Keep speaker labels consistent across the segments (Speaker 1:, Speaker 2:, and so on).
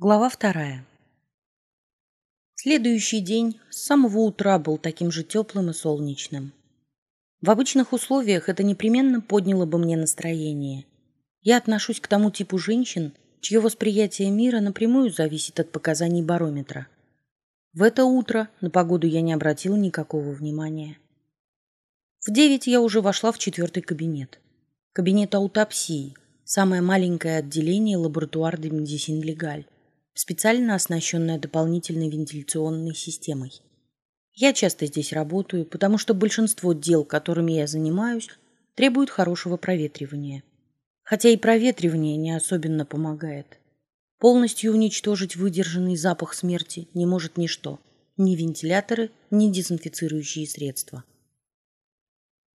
Speaker 1: Глава вторая. Следующий день с самого утра был таким же теплым и солнечным. В обычных условиях это непременно подняло бы мне настроение. Я отношусь к тому типу женщин, чье восприятие мира напрямую зависит от показаний барометра. В это утро на погоду я не обратила никакого внимания. В девять я уже вошла в четвертый кабинет. Кабинет аутопсии, самое маленькое отделение лаборатуар де медицин легаль специально оснащенная дополнительной вентиляционной системой. Я часто здесь работаю, потому что большинство дел, которыми я занимаюсь, требуют хорошего проветривания. Хотя и проветривание не особенно помогает. Полностью уничтожить выдержанный запах смерти не может ничто, ни вентиляторы, ни дезинфицирующие средства.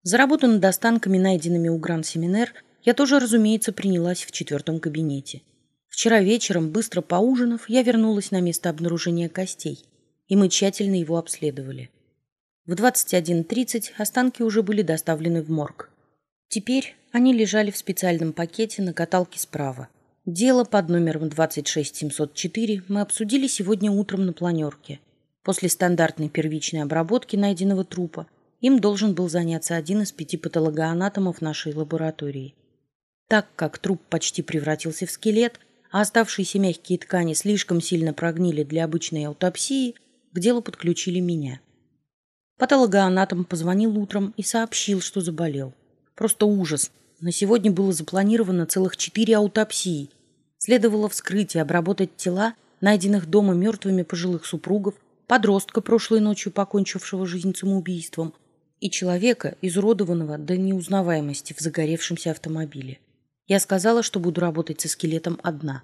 Speaker 1: За работу над останками, найденными у Гран-Семинер, я тоже, разумеется, принялась в четвертом кабинете – Вчера вечером, быстро поужинав, я вернулась на место обнаружения костей, и мы тщательно его обследовали. В 21.30 останки уже были доставлены в морг. Теперь они лежали в специальном пакете на каталке справа. Дело под номером 26704 мы обсудили сегодня утром на планерке. После стандартной первичной обработки найденного трупа им должен был заняться один из пяти патологоанатомов нашей лаборатории. Так как труп почти превратился в скелет, а оставшиеся мягкие ткани слишком сильно прогнили для обычной аутопсии, к делу подключили меня. Патологоанатом позвонил утром и сообщил, что заболел. Просто ужас. На сегодня было запланировано целых четыре аутопсии. Следовало вскрыть и обработать тела, найденных дома мертвыми пожилых супругов, подростка, прошлой ночью покончившего жизнь самоубийством, и человека, изуродованного до неузнаваемости в загоревшемся автомобиле. Я сказала, что буду работать со скелетом одна.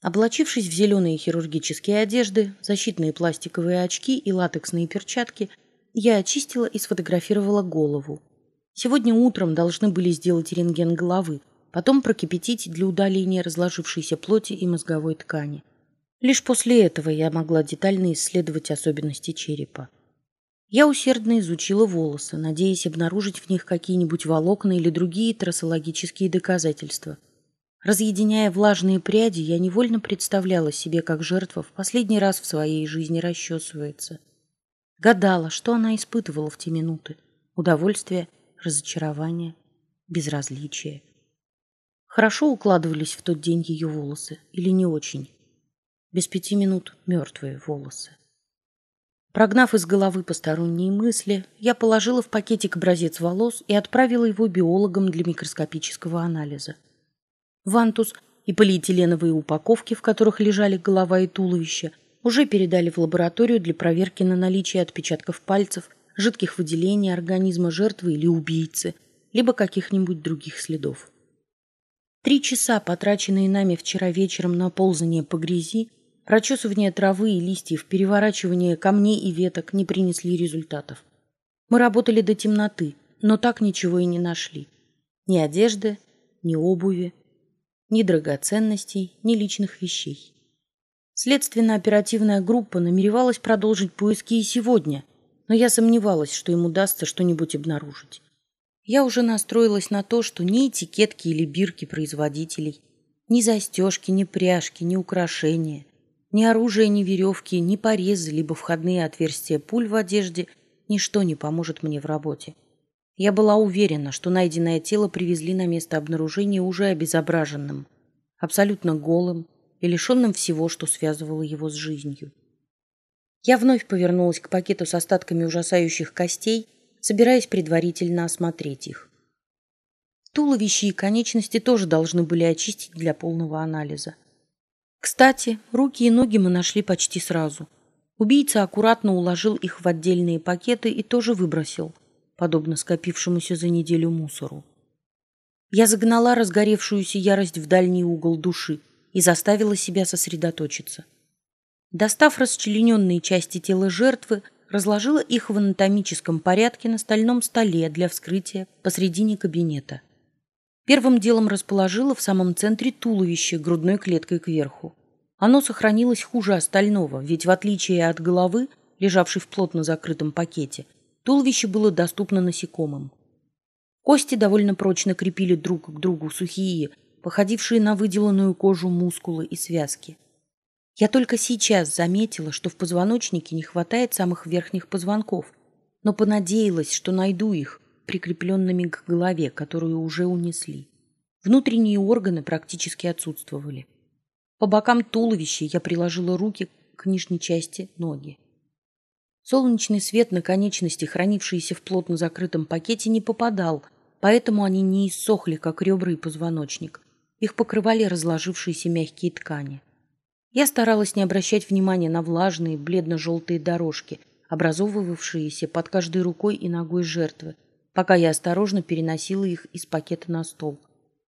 Speaker 1: Облачившись в зеленые хирургические одежды, защитные пластиковые очки и латексные перчатки, я очистила и сфотографировала голову. Сегодня утром должны были сделать рентген головы, потом прокипятить для удаления разложившейся плоти и мозговой ткани. Лишь после этого я могла детально исследовать особенности черепа. Я усердно изучила волосы, надеясь обнаружить в них какие-нибудь волокна или другие трассологические доказательства. Разъединяя влажные пряди, я невольно представляла себе, как жертва в последний раз в своей жизни расчесывается. Гадала, что она испытывала в те минуты. Удовольствие, разочарование, безразличие. Хорошо укладывались в тот день ее волосы или не очень? Без пяти минут мертвые волосы. Прогнав из головы посторонние мысли, я положила в пакетик образец волос и отправила его биологам для микроскопического анализа. Вантус и полиэтиленовые упаковки, в которых лежали голова и туловище, уже передали в лабораторию для проверки на наличие отпечатков пальцев, жидких выделений организма жертвы или убийцы, либо каких-нибудь других следов. Три часа, потраченные нами вчера вечером на ползание по грязи, Прочесывание травы и листьев, переворачивание камней и веток не принесли результатов. Мы работали до темноты, но так ничего и не нашли. Ни одежды, ни обуви, ни драгоценностей, ни личных вещей. Следственно-оперативная группа намеревалась продолжить поиски и сегодня, но я сомневалась, что им удастся что-нибудь обнаружить. Я уже настроилась на то, что ни этикетки или бирки производителей, ни застежки, ни пряжки, ни украшения, ни оружие, ни веревки, ни порезы, либо входные отверстия пуль в одежде – ничто не поможет мне в работе. Я была уверена, что найденное тело привезли на место обнаружения уже обезображенным, абсолютно голым и лишенным всего, что связывало его с жизнью. Я вновь повернулась к пакету с остатками ужасающих костей, собираясь предварительно осмотреть их. Туловище и конечности тоже должны были очистить для полного анализа. Кстати, руки и ноги мы нашли почти сразу. Убийца аккуратно уложил их в отдельные пакеты и тоже выбросил, подобно скопившемуся за неделю мусору. Я загнала разгоревшуюся ярость в дальний угол души и заставила себя сосредоточиться. Достав расчлененные части тела жертвы, разложила их в анатомическом порядке на стальном столе для вскрытия посредине кабинета. Первым делом расположила в самом центре туловище грудной клеткой кверху. Оно сохранилось хуже остального, ведь в отличие от головы, лежавшей в плотно закрытом пакете, туловище было доступно насекомым. Кости довольно прочно крепили друг к другу сухие, походившие на выделанную кожу мускулы и связки. Я только сейчас заметила, что в позвоночнике не хватает самых верхних позвонков, но понадеялась, что найду их, прикрепленными к голове, которую уже унесли. Внутренние органы практически отсутствовали. По бокам туловища я приложила руки к нижней части ноги. Солнечный свет на конечности, хранившиеся в плотно закрытом пакете, не попадал, поэтому они не иссохли, как ребра и позвоночник. Их покрывали разложившиеся мягкие ткани. Я старалась не обращать внимания на влажные, бледно-желтые дорожки, образовывавшиеся под каждой рукой и ногой жертвы, пока я осторожно переносила их из пакета на стол.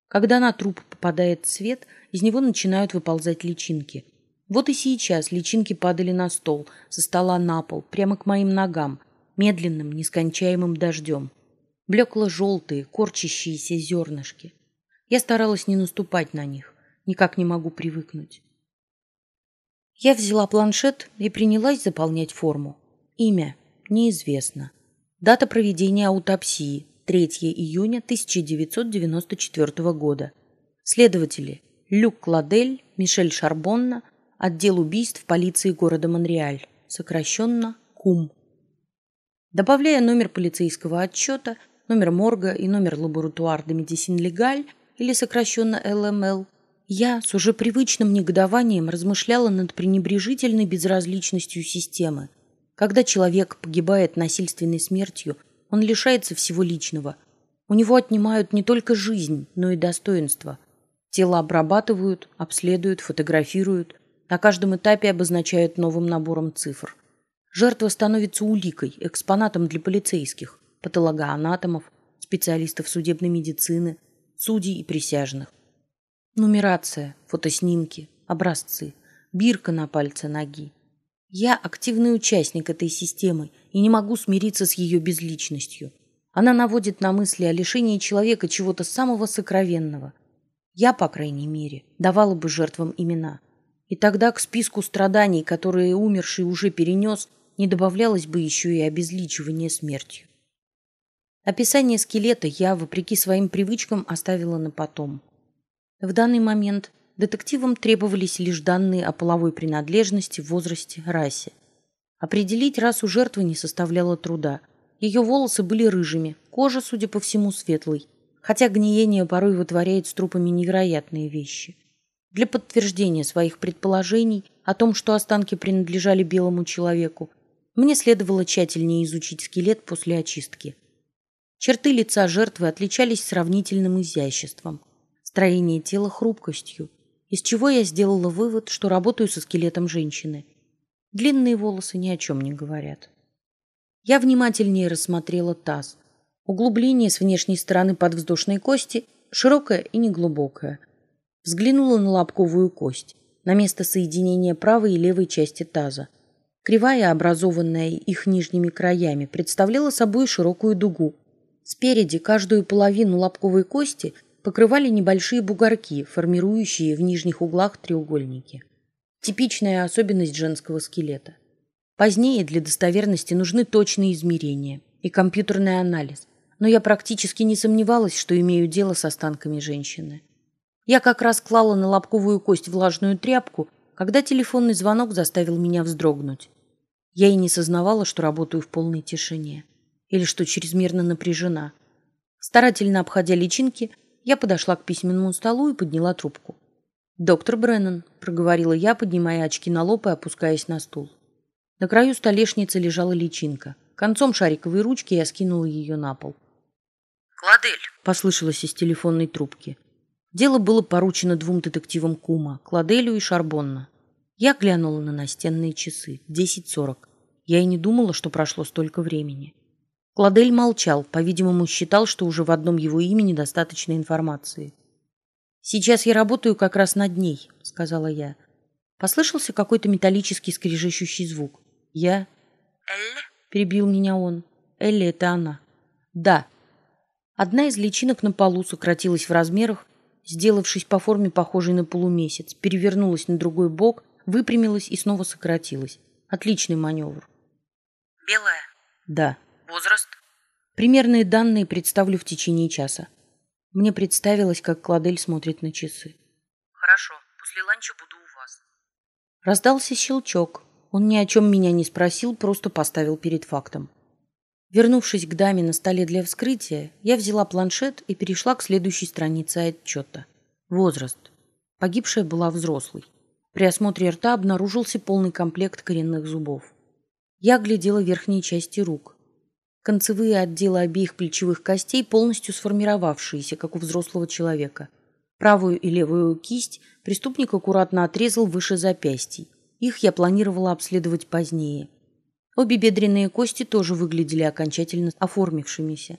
Speaker 1: Когда на труп попадает свет, из него начинают выползать личинки. Вот и сейчас личинки падали на стол, со стола на пол, прямо к моим ногам, медленным, нескончаемым дождем. Блекло-желтые, корчащиеся зернышки. Я старалась не наступать на них, никак не могу привыкнуть. Я взяла планшет и принялась заполнять форму. Имя неизвестно. Дата проведения аутопсии 3 июня 1994 года. Следователи Люк Кладель, Мишель Шарбонна, отдел убийств полиции города Монреаль, сокращенно КУМ. Добавляя номер полицейского отчета, номер морга и номер лаборатуар де легаль, или сокращенно ЛМЛ, я с уже привычным негодованием размышляла над пренебрежительной безразличностью системы. Когда человек погибает насильственной смертью – он лишается всего личного. У него отнимают не только жизнь, но и достоинство. Тело обрабатывают, обследуют, фотографируют. На каждом этапе обозначают новым набором цифр. Жертва становится уликой, экспонатом для полицейских, патологоанатомов, специалистов судебной медицины, судей и присяжных. Нумерация, фотоснимки, образцы, бирка на пальце ноги. Я активный участник этой системы и не могу смириться с ее безличностью. Она наводит на мысли о лишении человека чего-то самого сокровенного. Я, по крайней мере, давала бы жертвам имена. И тогда к списку страданий, которые умерший уже перенес, не добавлялось бы еще и обезличивание смертью. Описание скелета я, вопреки своим привычкам, оставила на потом. В данный момент детективам требовались лишь данные о половой принадлежности, возрасте, расе. Определить расу жертвы не составляло труда. Ее волосы были рыжими, кожа, судя по всему, светлой, хотя гниение порой вытворяет с трупами невероятные вещи. Для подтверждения своих предположений о том, что останки принадлежали белому человеку, мне следовало тщательнее изучить скелет после очистки. Черты лица жертвы отличались сравнительным изяществом, строение тела хрупкостью, из чего я сделала вывод, что работаю со скелетом женщины. Длинные волосы ни о чем не говорят. Я внимательнее рассмотрела таз. Углубление с внешней стороны подвздошной кости широкое и неглубокое. Взглянула на лобковую кость, на место соединения правой и левой части таза. Кривая, образованная их нижними краями, представляла собой широкую дугу. Спереди каждую половину лобковой кости – покрывали небольшие бугорки, формирующие в нижних углах треугольники. Типичная особенность женского скелета. Позднее для достоверности нужны точные измерения и компьютерный анализ, но я практически не сомневалась, что имею дело с останками женщины. Я как раз клала на лобковую кость влажную тряпку, когда телефонный звонок заставил меня вздрогнуть. Я и не сознавала, что работаю в полной тишине или что чрезмерно напряжена. Старательно обходя личинки, я подошла к письменному столу и подняла трубку. «Доктор Бреннан», — проговорила я, поднимая очки на лоб и опускаясь на стул. На краю столешницы лежала личинка. Концом шариковой ручки я скинула ее на пол.
Speaker 2: «Кладель», —
Speaker 1: послышалось из телефонной трубки. Дело было поручено двум детективам Кума, Кладелю и Шарбонна. Я глянула на настенные часы. Десять сорок. Я и не думала, что прошло столько времени. Кладель молчал, по-видимому, считал, что уже в одном его имени достаточно информации. «Сейчас я работаю как раз над ней», — сказала я. Послышался какой-то металлический скрежещущий звук. «Я...»
Speaker 2: «Элли?»
Speaker 1: — перебил меня он. «Элли — это она». «Да». Одна из личинок на полу сократилась в размерах, сделавшись по форме похожей на полумесяц, перевернулась на другой бок, выпрямилась и снова сократилась. Отличный маневр.
Speaker 2: «Белая?»
Speaker 1: «Да».
Speaker 2: Возраст?
Speaker 1: Примерные данные представлю в течение часа. Мне представилось, как Кладель смотрит на часы.
Speaker 2: Хорошо, после ланча буду у вас.
Speaker 1: Раздался щелчок. Он ни о чем меня не спросил, просто поставил перед фактом. Вернувшись к даме на столе для вскрытия, я взяла планшет и перешла к следующей странице отчета. Возраст. Погибшая была взрослой. При осмотре рта обнаружился полный комплект коренных зубов. Я глядела верхние части рук. Концевые отделы обеих плечевых костей полностью сформировавшиеся, как у взрослого человека. Правую и левую кисть преступник аккуратно отрезал выше запястий. Их я планировала обследовать позднее. Обе бедренные кости тоже выглядели окончательно оформившимися.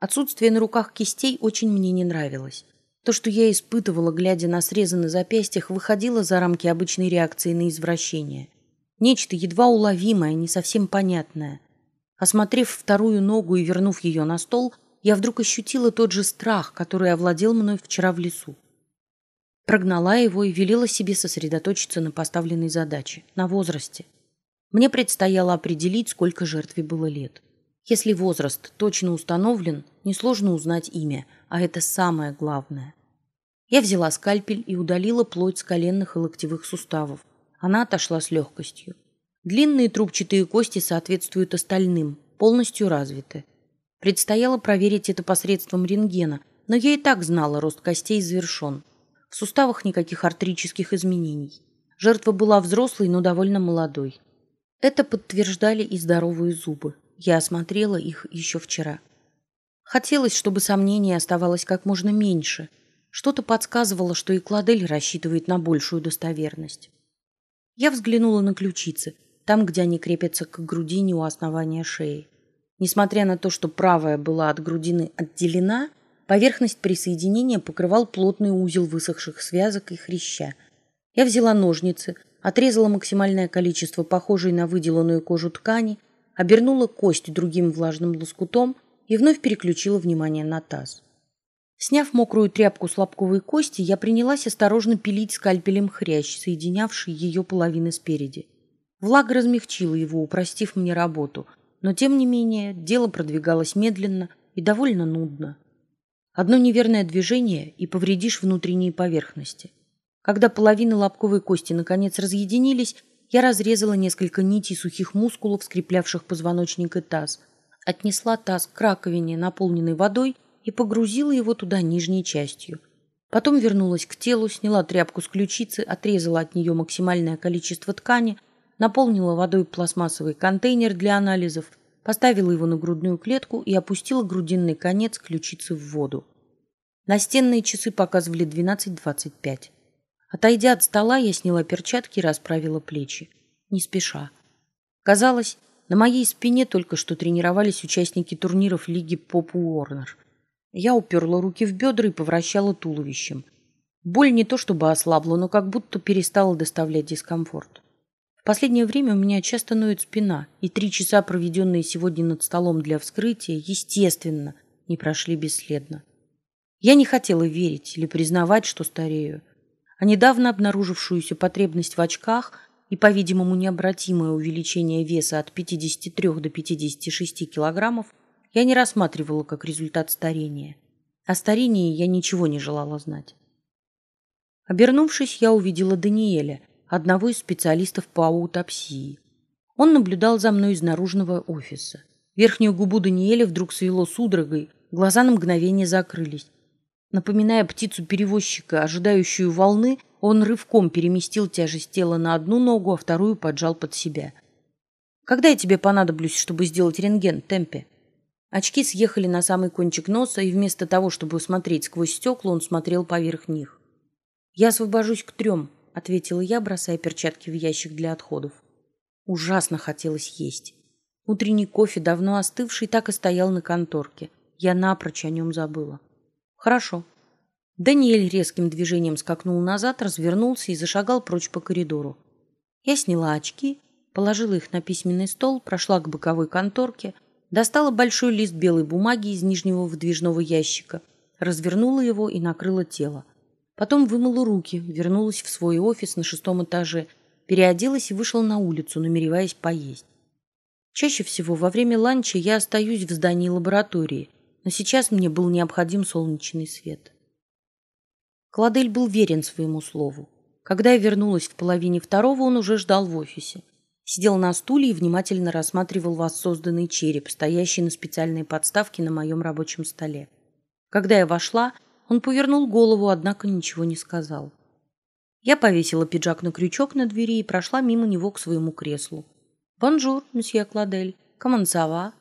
Speaker 1: Отсутствие на руках кистей очень мне не нравилось. То, что я испытывала, глядя на срезы на запястьях, выходило за рамки обычной реакции на извращение. Нечто едва уловимое, не совсем понятное. Осмотрев вторую ногу и вернув ее на стол, я вдруг ощутила тот же страх, который овладел мной вчера в лесу. Прогнала его и велела себе сосредоточиться на поставленной задаче, на возрасте. Мне предстояло определить, сколько жертве было лет. Если возраст точно установлен, несложно узнать имя, а это самое главное. Я взяла скальпель и удалила плоть с коленных и локтевых суставов. Она отошла с легкостью. Длинные трубчатые кости соответствуют остальным, полностью развиты. Предстояло проверить это посредством рентгена, но я и так знала, рост костей завершен. В суставах никаких артрических изменений. Жертва была взрослой, но довольно молодой. Это подтверждали и здоровые зубы. Я осмотрела их еще вчера. Хотелось, чтобы сомнений оставалось как можно меньше – что-то подсказывало, что и Кладель рассчитывает на большую достоверность. Я взглянула на ключицы, там, где они крепятся к грудине у основания шеи. Несмотря на то, что правая была от грудины отделена, поверхность присоединения покрывал плотный узел высохших связок и хряща. Я взяла ножницы, отрезала максимальное количество похожей на выделанную кожу ткани, обернула кость другим влажным лоскутом и вновь переключила внимание на таз. Сняв мокрую тряпку с лобковой кости, я принялась осторожно пилить скальпелем хрящ, соединявший ее половины спереди. Влага размягчила его, упростив мне работу, но, тем не менее, дело продвигалось медленно и довольно нудно. Одно неверное движение, и повредишь внутренние поверхности. Когда половины лобковой кости наконец разъединились, я разрезала несколько нитей сухих мускулов, скреплявших позвоночник и таз, отнесла таз к раковине, наполненной водой, и погрузила его туда нижней частью. Потом вернулась к телу, сняла тряпку с ключицы, отрезала от нее максимальное количество ткани, наполнила водой пластмассовый контейнер для анализов, поставила его на грудную клетку и опустила грудинный конец ключицы в воду. Настенные часы показывали 12.25. Отойдя от стола, я сняла перчатки и расправила плечи. Не спеша. Казалось, на моей спине только что тренировались участники турниров Лиги Поп Уорнер. Я уперла руки в бедра и повращала туловищем. Боль не то чтобы ослабла, но как будто перестала доставлять дискомфорт. Последнее время у меня часто ноет спина, и три часа, проведенные сегодня над столом для вскрытия, естественно, не прошли бесследно. Я не хотела верить или признавать, что старею. А недавно обнаружившуюся потребность в очках и, по-видимому, необратимое увеличение веса от 53 до 56 килограммов – я не рассматривала как результат старения. О старении я ничего не желала знать. Обернувшись, я увидела Даниэля, одного из специалистов по аутопсии. Он наблюдал за мной из наружного офиса. Верхнюю губу Даниэля вдруг свело судорогой, глаза на мгновение закрылись. Напоминая птицу-перевозчика, ожидающую волны, он рывком переместил тяжесть тела на одну ногу, а вторую поджал под себя. «Когда я тебе понадоблюсь, чтобы сделать рентген, Темпе?» Очки съехали на самый кончик носа, и вместо того, чтобы смотреть сквозь стекла, он смотрел поверх них. «Я освобожусь к трем», — ответила я, бросая перчатки в ящик для отходов. Ужасно хотелось есть. Утренний кофе, давно остывший, так и стоял на конторке. Я напрочь о нем забыла. «Хорошо». Даниэль резким движением скакнул назад, развернулся и зашагал прочь по коридору. Я сняла очки, положила их на письменный стол, прошла к боковой конторке — Достала большой лист белой бумаги из нижнего выдвижного ящика, развернула его и накрыла тело. Потом вымыла руки, вернулась в свой офис на шестом этаже, переоделась и вышла на улицу, намереваясь поесть. Чаще всего во время ланча я остаюсь в здании лаборатории, но сейчас мне был необходим солнечный свет. Кладель был верен своему слову. Когда я вернулась в половине второго, он уже ждал в офисе. Сидел на стуле и внимательно рассматривал воссозданный череп, стоящий на специальной подставке на моем рабочем столе. Когда я вошла, он повернул голову, однако ничего не сказал. Я повесила пиджак на крючок на двери и прошла мимо него к своему креслу. «Бонжур, месье Кладель. Comment ça va?»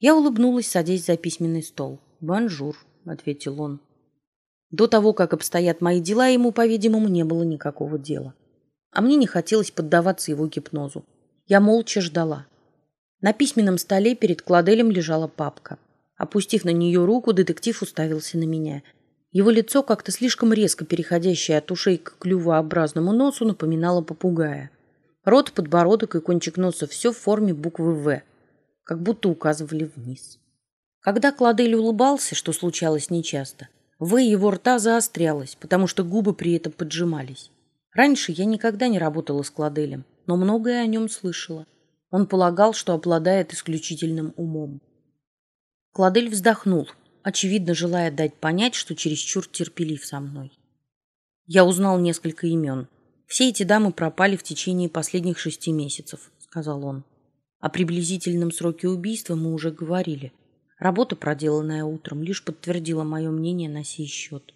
Speaker 1: Я улыбнулась, садясь за письменный стол. «Bonjour», — ответил он. До того, как обстоят мои дела, ему, по-видимому, не было никакого дела. А мне не хотелось поддаваться его гипнозу. Я молча ждала. На письменном столе перед Кладелем лежала папка. Опустив на нее руку, детектив уставился на меня. Его лицо, как-то слишком резко переходящее от ушей к клювообразному носу, напоминало попугая. Рот, подбородок и кончик носа все в форме буквы «В», как будто указывали вниз. Когда Кладель улыбался, что случалось нечасто, «В» его рта заострялось, потому что губы при этом поджимались. Раньше я никогда не работала с Кладелем, но многое о нем слышала. Он полагал, что обладает исключительным умом. Кладель вздохнул, очевидно, желая дать понять, что чересчур терпелив со мной. Я узнал несколько имен. Все эти дамы пропали в течение последних шести месяцев, сказал он. О приблизительном сроке убийства мы уже говорили. Работа, проделанная утром, лишь подтвердила мое мнение на сей счет.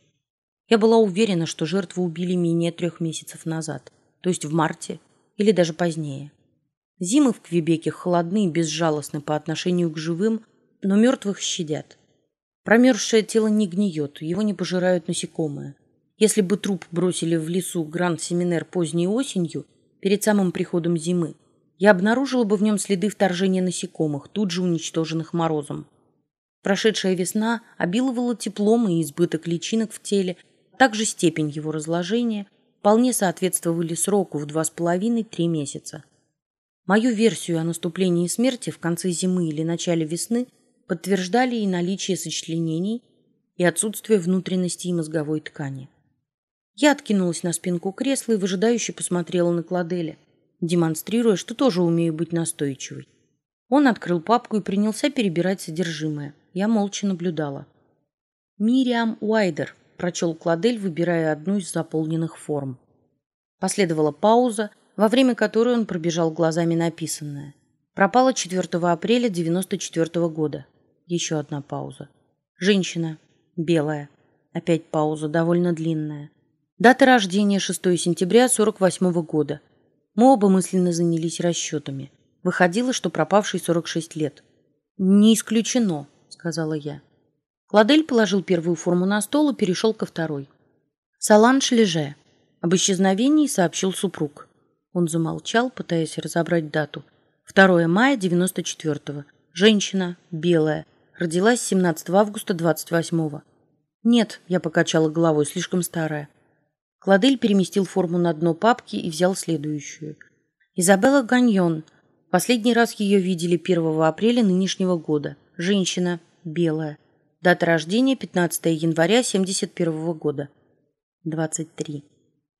Speaker 1: Я была уверена, что жертву убили менее трех месяцев назад, то есть в марте или даже позднее. Зимы в Квебеке холодны и безжалостны по отношению к живым, но мертвых щадят. Промерзшее тело не гниет, его не пожирают насекомые. Если бы труп бросили в лесу Гранд-Семинер поздней осенью, перед самым приходом зимы, я обнаружила бы в нем следы вторжения насекомых, тут же уничтоженных морозом. Прошедшая весна обиловала теплом и избыток личинок в теле – также степень его разложения вполне соответствовали сроку в два с половиной-три месяца. Мою версию о наступлении смерти в конце зимы или начале весны подтверждали и наличие сочленений, и отсутствие внутренности и мозговой ткани. Я откинулась на спинку кресла и выжидающе посмотрела на Кладеля, демонстрируя, что тоже умею быть настойчивой. Он открыл папку и принялся перебирать содержимое. Я молча наблюдала. Мириам Уайдер, прочел Кладель, выбирая одну из заполненных форм. Последовала пауза, во время которой он пробежал глазами написанное. Пропала 4 апреля 94 года. Еще одна пауза. Женщина. Белая. Опять пауза, довольно длинная. Дата рождения 6 сентября 48 года. Мы оба мысленно занялись расчетами. Выходило, что пропавший 46 лет. «Не исключено», — сказала я. Кладель положил первую форму на стол и перешел ко второй. «Саланж Леже. Об исчезновении сообщил супруг». Он замолчал, пытаясь разобрать дату. 2 мая 94-го. Женщина, белая. Родилась 17 августа 28-го. «Нет», — я покачала головой, слишком старая. Кладель переместил форму на дно папки и взял следующую. Изабелла Ганьон. Последний раз ее видели 1 апреля нынешнего года. Женщина, белая. Дата рождения 15 января 71 года. 23.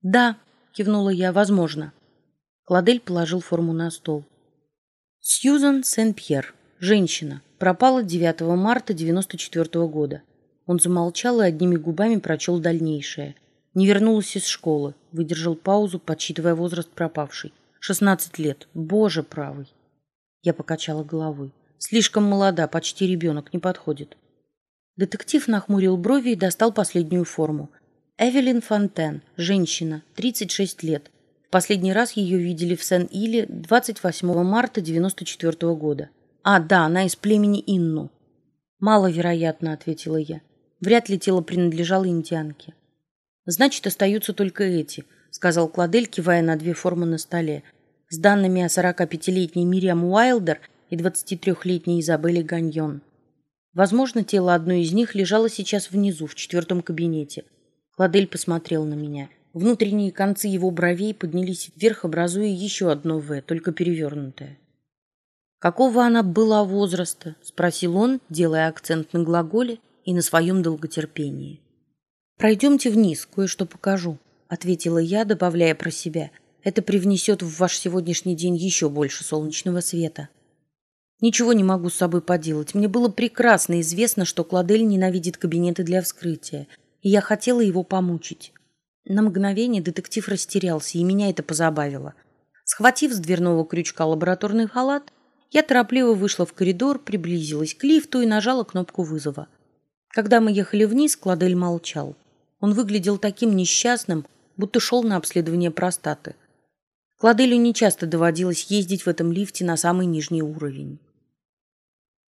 Speaker 1: Да, кивнула я, возможно. Кладель положил форму на стол. Сьюзан Сен-Пьер, женщина, пропала 9 марта 94 года. Он замолчал и одними губами прочел дальнейшее. Не вернулась из школы, выдержал паузу, подсчитывая возраст пропавшей. 16 лет. Боже правый. Я покачала головой. Слишком молода, почти ребенок, не подходит. Детектив нахмурил брови и достал последнюю форму. Эвелин Фонтен, женщина, 36 лет. В последний раз ее видели в Сен-Иле 28 марта 94 года. А, да, она из племени Инну. Маловероятно, ответила я. Вряд ли тело принадлежало индианке. Значит, остаются только эти, сказал Кладель, кивая на две формы на столе. С данными о 45-летней Мириам Уайлдер и 23-летней Изабелле Ганьон. Возможно, тело одной из них лежало сейчас внизу, в четвертом кабинете. Кладель посмотрел на меня. Внутренние концы его бровей поднялись вверх, образуя еще одно «В», только перевернутое. «Какого она была возраста?» – спросил он, делая акцент на глаголе и на своем долготерпении. «Пройдемте вниз, кое-что покажу», – ответила я, добавляя про себя. «Это привнесет в ваш сегодняшний день еще больше солнечного света». Ничего не могу с собой поделать. Мне было прекрасно известно, что Кладель ненавидит кабинеты для вскрытия, и я хотела его помучить. На мгновение детектив растерялся, и меня это позабавило. Схватив с дверного крючка лабораторный халат, я торопливо вышла в коридор, приблизилась к лифту и нажала кнопку вызова. Когда мы ехали вниз, Кладель молчал. Он выглядел таким несчастным, будто шел на обследование простаты. Кладелю нечасто доводилось ездить в этом лифте на самый нижний уровень.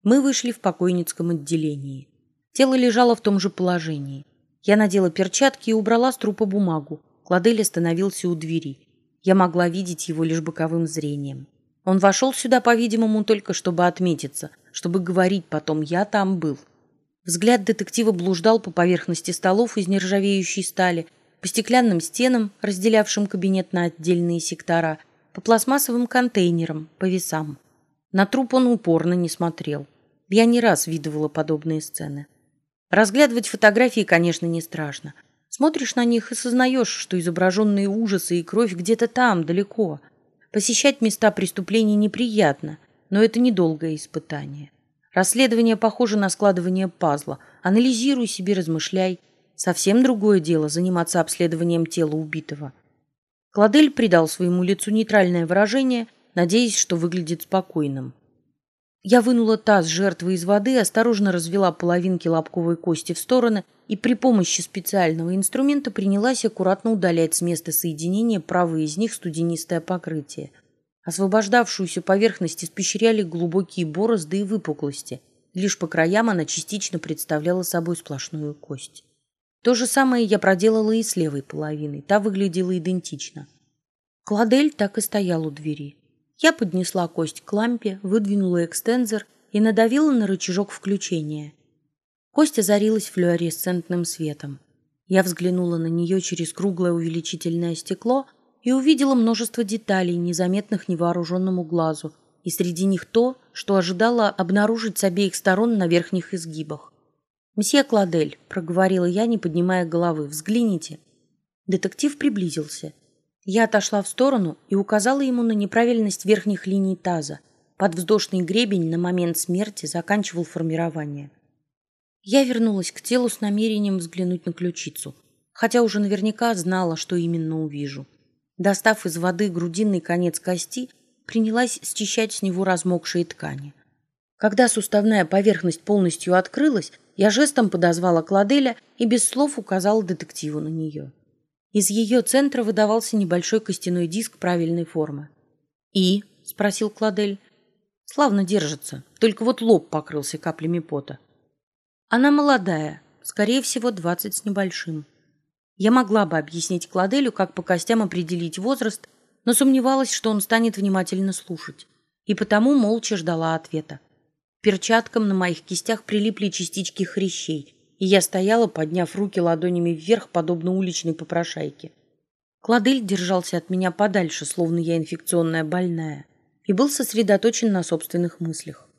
Speaker 1: Мы вышли в покойницком отделении. Тело лежало в том же положении. Я надела перчатки и убрала с трупа бумагу. Кладель остановился у двери. Я могла видеть его лишь боковым зрением. Он вошел сюда, по-видимому, только чтобы отметиться, чтобы говорить потом «я там был». Взгляд детектива блуждал по поверхности столов из нержавеющей стали, по стеклянным стенам, разделявшим кабинет на отдельные сектора, по пластмассовым контейнерам, по весам. На труп он упорно не смотрел. Я не раз видывала подобные сцены. Разглядывать фотографии, конечно, не страшно. Смотришь на них и сознаешь, что изображенные ужасы и кровь где-то там, далеко – Посещать места преступлений неприятно, но это недолгое испытание. Расследование похоже на складывание пазла. Анализируй себе, размышляй. Совсем другое дело заниматься обследованием тела убитого. Кладель придал своему лицу нейтральное выражение, надеясь, что выглядит спокойным. Я вынула таз жертвы из воды, осторожно развела половинки лобковой кости в стороны и при помощи специального инструмента принялась аккуратно удалять с места соединения правые из них студенистое покрытие. Освобождавшуюся поверхность испещряли глубокие борозды и выпуклости. Лишь по краям она частично представляла собой сплошную кость. То же самое я проделала и с левой половиной. Та выглядела идентично. Кладель так и стоял у двери. Я поднесла кость к лампе, выдвинула экстензор и надавила на рычажок включения. Кость озарилась флуоресцентным светом. Я взглянула на нее через круглое увеличительное стекло и увидела множество деталей, незаметных невооруженному глазу, и среди них то, что ожидала обнаружить с обеих сторон на верхних изгибах. «Мсье Кладель», — проговорила я, не поднимая головы, — «взгляните». Детектив приблизился. Я отошла в сторону и указала ему на неправильность верхних линий таза. Подвздошный гребень на момент смерти заканчивал формирование. Я вернулась к телу с намерением взглянуть на ключицу, хотя уже наверняка знала, что именно увижу. Достав из воды грудинный конец кости, принялась счищать с него размокшие ткани. Когда суставная поверхность полностью открылась, я жестом подозвала Кладеля и без слов указала детективу на нее. Из ее центра выдавался небольшой костяной диск правильной формы. «И?» – спросил Кладель. «Славно держится, только вот лоб покрылся каплями пота». «Она молодая, скорее всего, двадцать с небольшим». Я могла бы объяснить Кладелю, как по костям определить возраст, но сомневалась, что он станет внимательно слушать, и потому молча ждала ответа. Перчаткам на моих кистях прилипли частички хрящей, и я стояла, подняв руки ладонями вверх, подобно уличной попрошайке. Кладель держался от меня подальше, словно я инфекционная больная, и был сосредоточен на собственных мыслях.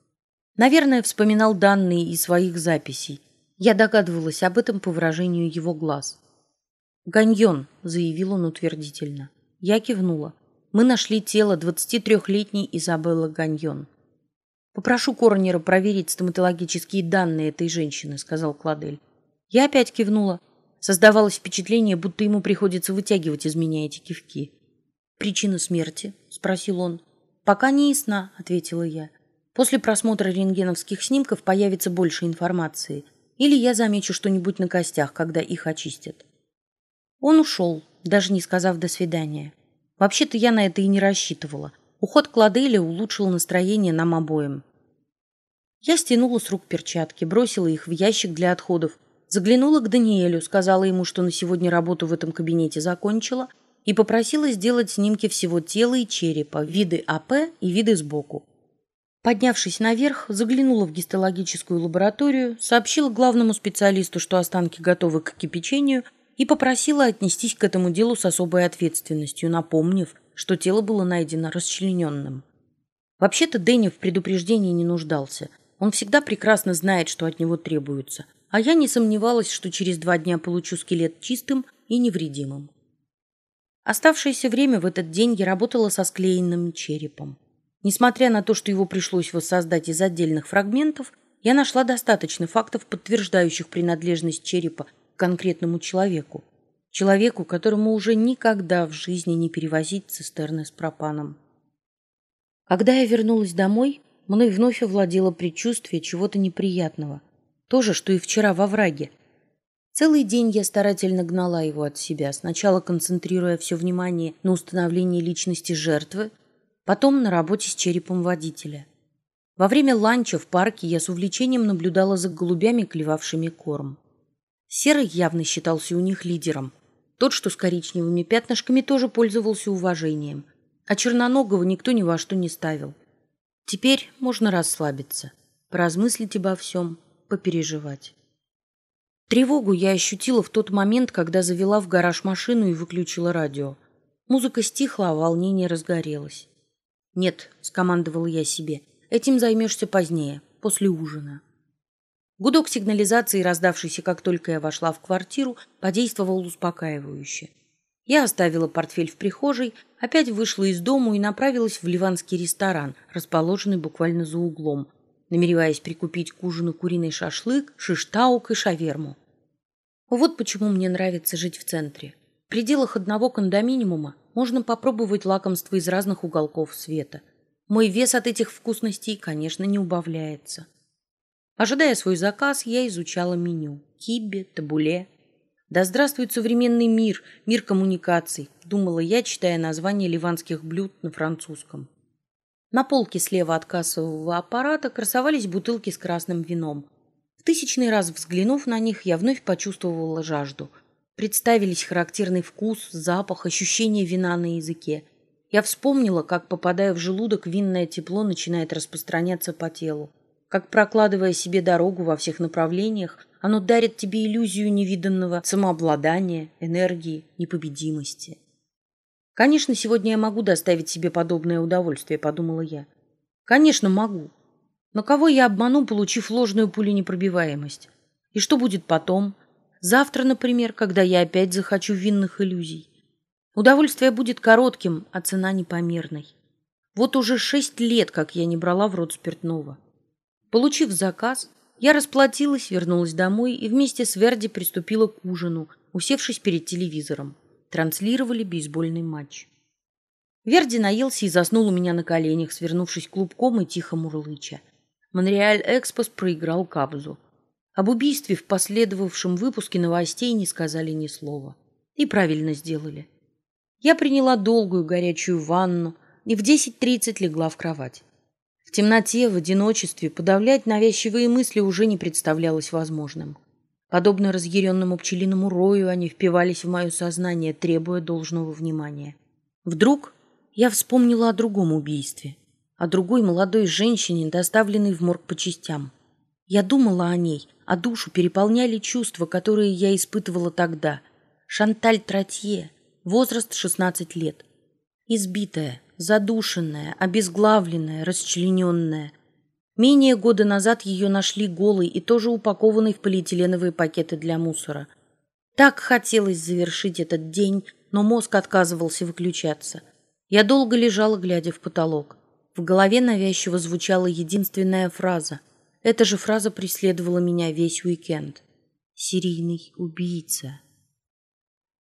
Speaker 1: Наверное, вспоминал данные из своих записей. Я догадывалась об этом по выражению его глаз. «Ганьон», — заявил он утвердительно. Я кивнула. Мы нашли тело 23-летней Изабеллы Ганьон. «Попрошу коронера проверить стоматологические данные этой женщины», — сказал Кладель. Я опять кивнула. Создавалось впечатление, будто ему приходится вытягивать из меня эти кивки. «Причина смерти?» — спросил он. «Пока не ясна», — ответила я. «После просмотра рентгеновских снимков появится больше информации. Или я замечу что-нибудь на костях, когда их очистят». Он ушел, даже не сказав «до свидания». Вообще-то я на это и не рассчитывала — Уход Кладеля улучшил настроение нам обоим. Я стянула с рук перчатки, бросила их в ящик для отходов, заглянула к Даниэлю, сказала ему, что на сегодня работу в этом кабинете закончила, и попросила сделать снимки всего тела и черепа, виды АП и виды сбоку. Поднявшись наверх, заглянула в гистологическую лабораторию, сообщила главному специалисту, что останки готовы к кипячению, и попросила отнестись к этому делу с особой ответственностью, напомнив, что тело было найдено расчлененным. Вообще-то Дэнни в предупреждении не нуждался. Он всегда прекрасно знает, что от него требуется. А я не сомневалась, что через два дня получу скелет чистым и невредимым. Оставшееся время в этот день я работала со склеенным черепом. Несмотря на то, что его пришлось воссоздать из отдельных фрагментов, я нашла достаточно фактов, подтверждающих принадлежность черепа конкретному человеку. человеку, которому уже никогда в жизни не перевозить цистерны с пропаном. Когда я вернулась домой, мной вновь овладело предчувствие чего-то неприятного. То же, что и вчера во враге. Целый день я старательно гнала его от себя, сначала концентрируя все внимание на установлении личности жертвы, потом на работе с черепом водителя. Во время ланча в парке я с увлечением наблюдала за голубями, клевавшими корм. Серый явно считался у них лидером. Тот, что с коричневыми пятнышками, тоже пользовался уважением. А черноногого никто ни во что не ставил. Теперь можно расслабиться, поразмыслить обо всем, попереживать. Тревогу я ощутила в тот момент, когда завела в гараж машину и выключила радио. Музыка стихла, а волнение разгорелось. «Нет», — скомандовала я себе, — «этим займешься позднее, после ужина». Гудок сигнализации, раздавшийся, как только я вошла в квартиру, подействовал успокаивающе. Я оставила портфель в прихожей, опять вышла из дому и направилась в ливанский ресторан, расположенный буквально за углом, намереваясь прикупить к ужину куриный шашлык, шиштаук и шаверму. Вот почему мне нравится жить в центре. В пределах одного кондоминиума можно попробовать лакомства из разных уголков света. Мой вес от этих вкусностей, конечно, не убавляется. Ожидая свой заказ, я изучала меню. Кибе, табуле, да здравствует современный мир, мир коммуникаций, думала я, читая названия ливанских блюд на французском. На полке слева от кассового аппарата красовались бутылки с красным вином. В тысячный раз взглянув на них, я вновь почувствовала жажду. Представились характерный вкус, запах, ощущение вина на языке. Я вспомнила, как, попадая в желудок, винное тепло начинает распространяться по телу как, прокладывая себе дорогу во всех направлениях, оно дарит тебе иллюзию невиданного самообладания, энергии, непобедимости. Конечно, сегодня я могу доставить себе подобное удовольствие, подумала я. Конечно, могу. Но кого я обману, получив ложную пуленепробиваемость? И что будет потом? Завтра, например, когда я опять захочу винных иллюзий. Удовольствие будет коротким, а цена непомерной. Вот уже шесть лет, как я не брала в рот спиртного. Получив заказ, я расплатилась, вернулась домой и вместе с Верди приступила к ужину, усевшись перед телевизором. Транслировали бейсбольный матч. Верди наелся и заснул у меня на коленях, свернувшись клубком и тихо мурлыча. Монреаль Экспос проиграл Кабзу. Об убийстве в последовавшем выпуске новостей не сказали ни слова. И правильно сделали. Я приняла долгую горячую ванну и в 10.30 легла в кровать темноте, в одиночестве подавлять навязчивые мысли уже не представлялось возможным. Подобно разъяренному пчелиному рою, они впивались в мое сознание, требуя должного внимания. Вдруг я вспомнила о другом убийстве, о другой молодой женщине, доставленной в морг по частям. Я думала о ней, а душу переполняли чувства, которые я испытывала тогда. Шанталь Тратье, возраст 16 лет. Избитая, задушенная, обезглавленная, расчлененная. Менее года назад ее нашли голой и тоже упакованной в полиэтиленовые пакеты для мусора. Так хотелось завершить этот день, но мозг отказывался выключаться. Я долго лежала, глядя в потолок. В голове навязчиво звучала единственная фраза. Эта же фраза преследовала меня весь уикенд. «Серийный убийца».